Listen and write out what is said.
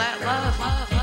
that love. love, love.